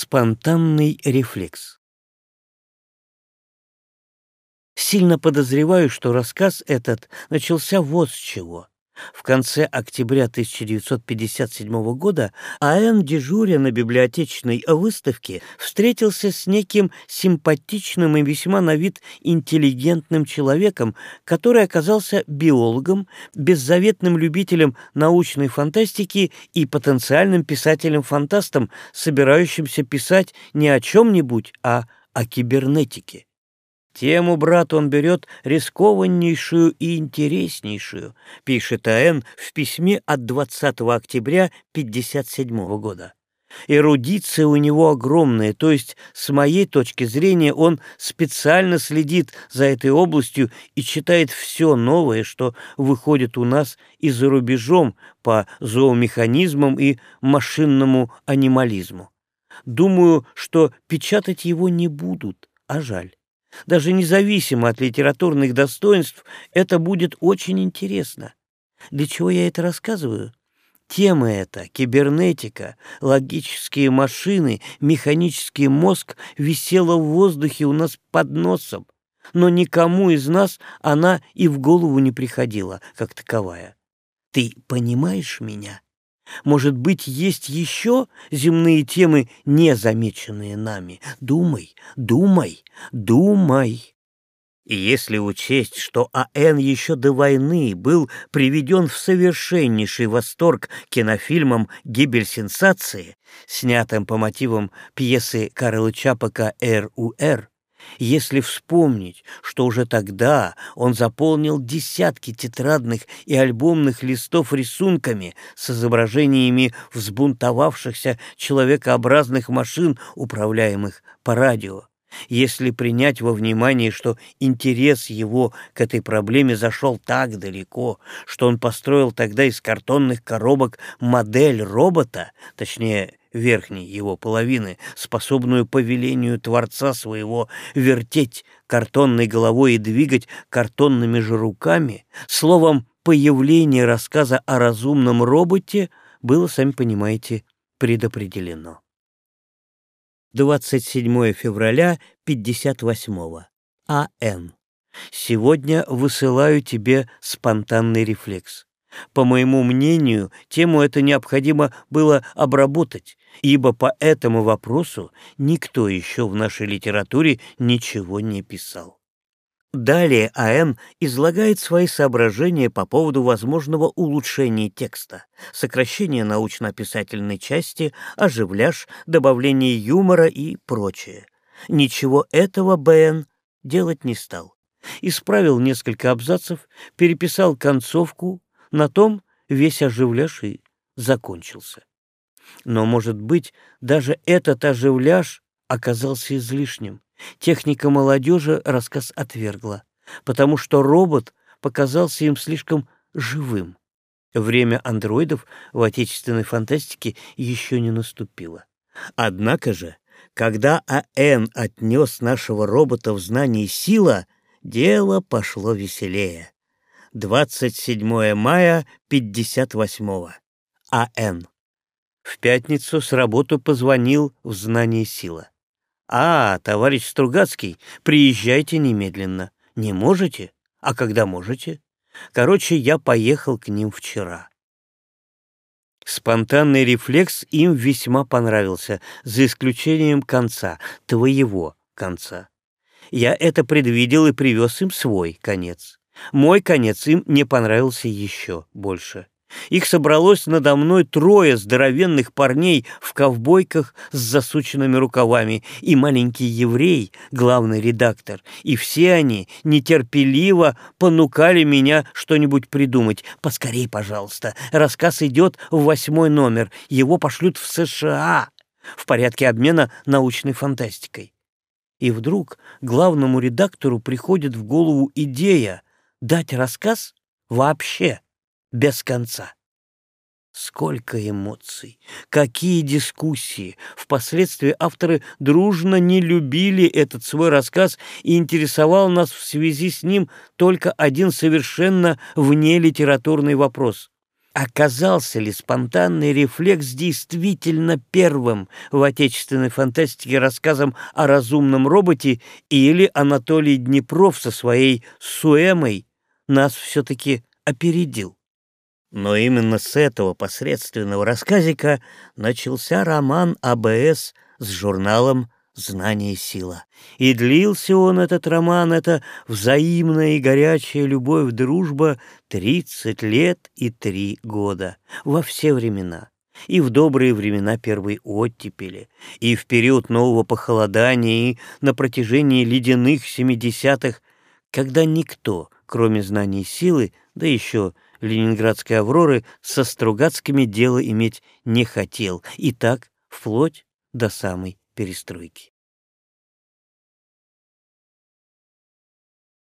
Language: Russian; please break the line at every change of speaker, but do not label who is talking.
Спонтанный рефлекс. Сильно подозреваю, что рассказ этот начался вот с чего. В конце октября 1957 года А.Н. дежуря на библиотечной выставке встретился с неким симпатичным и весьма на вид интеллигентным человеком, который оказался биологом, беззаветным любителем научной фантастики и потенциальным писателем-фантастом, собирающимся писать не о чем-нибудь, а о кибернетике. Тему, брат, он берет рискованнейшую и интереснейшую, пишет А.Н. в письме от 20 октября 1957 года. Эрудиция у него огромная, то есть, с моей точки зрения, он специально следит за этой областью и читает все новое, что выходит у нас и за рубежом по зоомеханизмам и машинному анимализму. Думаю, что печатать его не будут, а жаль. Даже независимо от литературных достоинств, это будет очень интересно. Для чего я это рассказываю? Тема эта, кибернетика, логические машины, механический мозг висела в воздухе у нас под носом, но никому из нас она и в голову не приходила, как таковая. Ты понимаешь меня? Может быть, есть еще земные темы, не замеченные нами? Думай, думай, думай. И если учесть, что А.Н. еще до войны был приведен в совершеннейший восторг кинофильмом «Гибель сенсации», снятым по мотивам пьесы Карла Чапака «РУР», если вспомнить, что уже тогда он заполнил десятки тетрадных и альбомных листов рисунками с изображениями взбунтовавшихся человекообразных машин, управляемых по радио, если принять во внимание, что интерес его к этой проблеме зашел так далеко, что он построил тогда из картонных коробок модель робота, точнее, верхней его половины, способную по велению Творца своего вертеть картонной головой и двигать картонными же руками, словом, появление рассказа о разумном роботе было, сами понимаете, предопределено. 27 февраля 58-го. А.Н. Сегодня высылаю тебе спонтанный рефлекс. По моему мнению, тему это необходимо было обработать, ибо по этому вопросу никто еще в нашей литературе ничего не писал. Далее А.Н. излагает свои соображения по поводу возможного улучшения текста, сокращения научно-описательной части, оживляж, добавления юмора и прочее. Ничего этого Б.Н. делать не стал. Исправил несколько абзацев, переписал концовку, на том весь оживляж и закончился. Но, может быть, даже этот оживляж оказался излишним. Техника молодежи рассказ отвергла, потому что робот показался им слишком живым. Время андроидов в отечественной фантастике еще не наступило. Однако же, когда АН отнес нашего робота в знание сила, дело пошло веселее. 27 мая 58-го. А.Н. В пятницу с работы позвонил в знание сила. «А, товарищ Стругацкий, приезжайте немедленно. Не можете? А когда можете?» Короче, я поехал к ним вчера. Спонтанный рефлекс им весьма понравился, за исключением конца, твоего конца. Я это предвидел и привез им свой конец. Мой конец им не понравился еще больше. Их собралось надо мной трое здоровенных парней в ковбойках с засученными рукавами и маленький еврей, главный редактор, и все они нетерпеливо понукали меня что-нибудь придумать. «Поскорей, пожалуйста, рассказ идет в восьмой номер, его пошлют в США в порядке обмена научной фантастикой». И вдруг главному редактору приходит в голову идея дать рассказ вообще без конца. Сколько эмоций, какие дискуссии. Впоследствии авторы дружно не любили этот свой рассказ и интересовал нас в связи с ним только один совершенно вне литературный вопрос. Оказался ли спонтанный рефлекс действительно первым в отечественной фантастике рассказом о разумном роботе или Анатолий Днепров со своей Суэмой нас все-таки опередил? Но именно с этого посредственного рассказика начался роман АБС с журналом «Знание и сила». И длился он, этот роман, это взаимная и горячая любовь-дружба, тридцать лет и три года, во все времена. И в добрые времена первой оттепели, и в период нового похолодания, и на протяжении ледяных семидесятых, когда никто, кроме знаний силы, да еще ленинградской «Авроры» со Стругацкими дело иметь не хотел, и так вплоть до самой перестройки.